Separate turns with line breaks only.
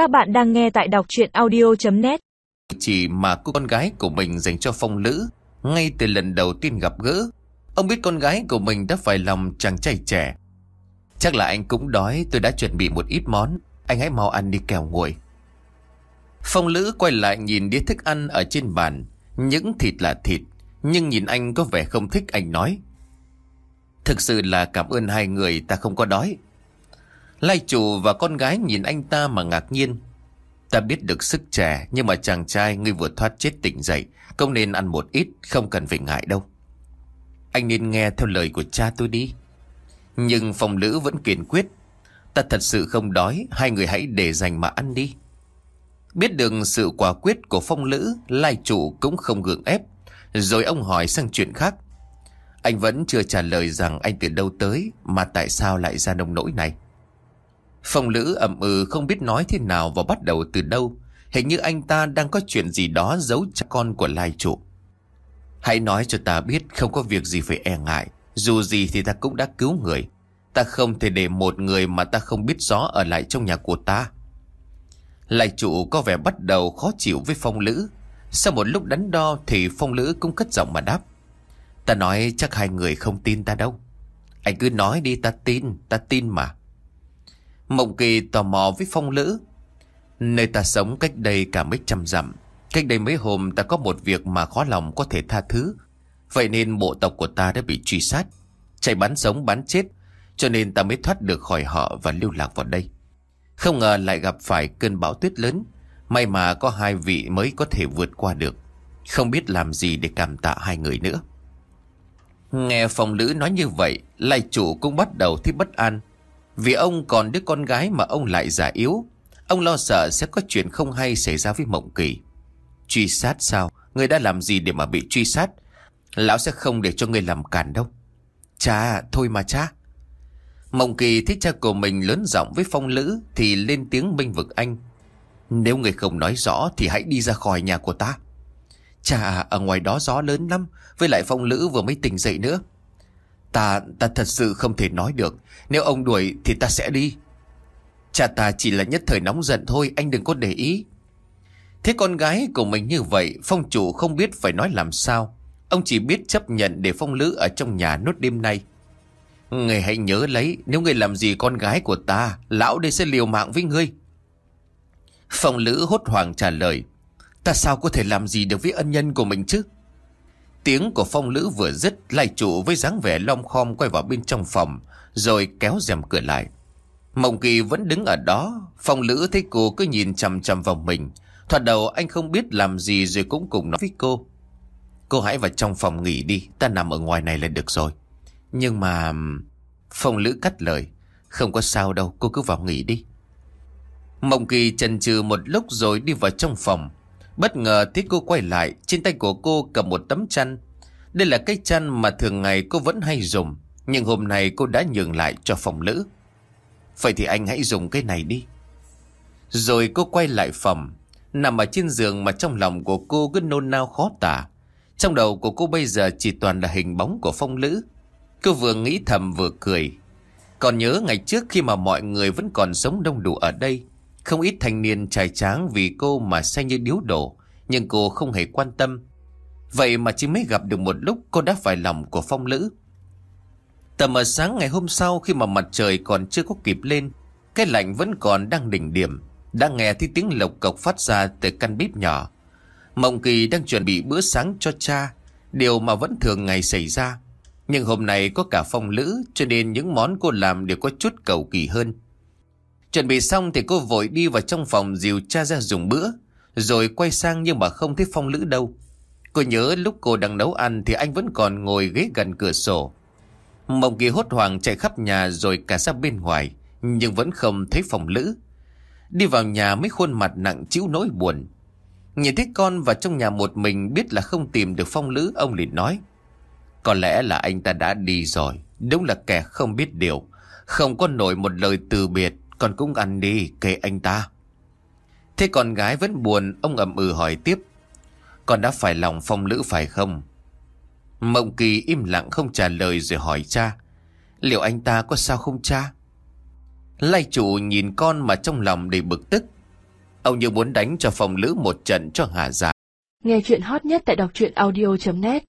Các bạn đang nghe tại đọc chuyện audio.net
Chỉ mà cô con gái của mình dành cho phong lữ, Ngay từ lần đầu tiên gặp gỡ, Ông biết con gái của mình đã phải lòng chàng trai trẻ. Chắc là anh cũng đói, Tôi đã chuẩn bị một ít món, Anh hãy mau ăn đi kèo nguội. Phong lữ quay lại nhìn đĩa thức ăn ở trên bàn. Những thịt là thịt, Nhưng nhìn anh có vẻ không thích, anh nói. Thực sự là cảm ơn hai người, ta không có đói. Lai chủ và con gái nhìn anh ta mà ngạc nhiên. Ta biết được sức trẻ, Nhưng mà chàng trai, ngươi vừa thoát chết tỉnh dậy Không nên ăn một ít, Không cần phải ngại đâu. Anh nên nghe theo lời của cha tôi đi. Nhưng phòng lữ vẫn kiên quyết. Ta thật sự không đói, Hai người hãy để dành mà ăn đi. Biết được sự quả quyết của phong lữ Lai chủ cũng không gượng ép. Rồi ông hỏi sang chuyện khác. Anh vẫn chưa trả lời rằng anh từ đâu tới, Mà tại sao lại ra nông nỗi này. Phong lữ ẩm ừ không biết nói thế nào và bắt đầu từ đâu. Hình như anh ta đang có chuyện gì đó giấu cha con của lai trụ. Hãy nói cho ta biết không có việc gì phải e ngại. Dù gì thì ta cũng đã cứu người. Ta không thể để một người mà ta không biết rõ ở lại trong nhà của ta. Lai trụ có vẻ bắt đầu khó chịu với phong lữ. Sau một lúc đắn đo thì phong lữ cũng cất giọng mà đáp. Ta nói chắc hai người không tin ta đâu. Anh cứ nói đi ta tin, ta tin mà. Mộng kỳ tò mò với phong lữ. Nơi ta sống cách đây cả mấy trăm dặm, Cách đây mấy hôm ta có một việc mà khó lòng có thể tha thứ. Vậy nên bộ tộc của ta đã bị truy sát, Chạy bắn sống bắn chết, Cho nên ta mới thoát được khỏi họ và lưu lạc vào đây. Không ngờ lại gặp phải cơn bão tuyết lớn, May mà có hai vị mới có thể vượt qua được. Không biết làm gì để cảm tạ hai người nữa. Nghe phong lữ nói như vậy, Lai chủ cũng bắt đầu thấy bất an vì ông còn đứa con gái mà ông lại già yếu, Ông lo sợ sẽ có chuyện không hay xảy ra với Mộng Kỳ. Truy sát sao? Người đã làm gì để mà bị truy sát? Lão sẽ không để cho người làm cản đâu. Cha, thôi mà cha. Mộng Kỳ thấy cha của mình lớn giọng với phong lữ Thì lên tiếng minh vực anh. Nếu người không nói rõ Thì hãy đi ra khỏi nhà của ta. Cha, ở ngoài đó gió lớn lắm, Với lại phong lữ vừa mới tỉnh dậy nữa. Ta, ta thật sự không thể nói được. Nếu ông đuổi thì ta sẽ đi. Cha ta chỉ là nhất thời nóng giận thôi Anh đừng có để ý. Thế con gái của mình như vậy Phong chủ không biết phải nói làm sao. Ông chỉ biết chấp nhận để phong lữ Ở trong nhà nốt đêm nay. Người hãy nhớ lấy Nếu người làm gì con gái của ta Lão đây sẽ liều mạng với ngươi. Phong lữ hốt hoảng trả lời. Ta sao có thể làm gì được với ân nhân của mình chứ? Tiếng của phong lữ vừa dứt Lai chủ với dáng vẻ lom khom quay vào bên trong phòng, Rồi kéo rèm cửa lại. Mộng kỳ vẫn đứng ở đó, Phong lữ thấy cô cứ nhìn chằm chằm vào mình. Thoạt đầu anh không biết làm gì Rồi cũng cùng nói với cô. Cô hãy vào trong phòng nghỉ đi, Ta nằm ở ngoài này là được rồi. Nhưng mà, Phong lữ cắt lời. Không có sao đâu, cô cứ vào nghỉ đi. Mộng kỳ chần chừ một lúc rồi đi vào trong phòng. Bất ngờ thấy cô quay lại, Trên tay của cô cầm một tấm chăn. Đây là cái chăn mà thường ngày cô vẫn hay dùng, Nhưng hôm nay cô đã nhường lại cho phòng lữ. Vậy thì anh hãy dùng cái này đi. Rồi cô quay lại phòng, Nằm ở trên giường mà trong lòng của cô cứ nôn nao khó tả. Trong đầu của cô bây giờ chỉ toàn là hình bóng của phong lữ. Cô vừa nghĩ thầm vừa cười. Còn nhớ ngày trước khi mà mọi người vẫn còn sống đông đủ ở đây không ít thanh niên trai tráng vì cô mà say như điếu đổ, nhưng cô không hề quan tâm. Vậy mà chỉ mới gặp được một lúc cô đã phải lòng của phong lữ. Tầm ở sáng ngày hôm sau khi mà mặt trời còn chưa có kịp lên, cái lạnh vẫn còn đang đỉnh điểm, đã nghe thấy tiếng lộc cộc phát ra từ căn bếp nhỏ. Mộng Kỳ đang chuẩn bị bữa sáng cho cha, điều mà vẫn thường ngày xảy ra. Nhưng hôm nay có cả phong lữ cho nên những món cô làm đều có chút cầu kỳ hơn. Chuẩn bị xong thì cô vội đi vào trong phòng dìu cha ra dùng bữa. Rồi quay sang nhưng mà không thấy phong lữ đâu. Cô nhớ lúc cô đang nấu ăn thì anh vẫn còn ngồi ghế gần cửa sổ. Mộng kỳ hốt hoảng chạy khắp nhà rồi cả ra bên ngoài. Nhưng vẫn không thấy phong lữ. Đi vào nhà mấy khuôn mặt nặng chịu nỗi buồn. Nhìn thấy con và trong nhà một mình biết là không tìm được phong lữ, ông liền nói. Có lẽ là anh ta đã đi rồi. Đúng là kẻ không biết điều. Không có nổi một lời từ biệt con cũng ăn đi, kệ anh ta. Thế con gái vẫn buồn, Ông ẩm ừ hỏi tiếp. Con đã phải lòng phong lữ phải không? Mộng kỳ im lặng không trả lời rồi hỏi cha. Liệu anh ta có sao không cha? Lai chủ nhìn con mà trong lòng đầy bực tức. Ông như muốn đánh cho Phong Lữ một trận cho hạ dạ.
Nghe chuyện hot nhất tại đọc truyện audio.net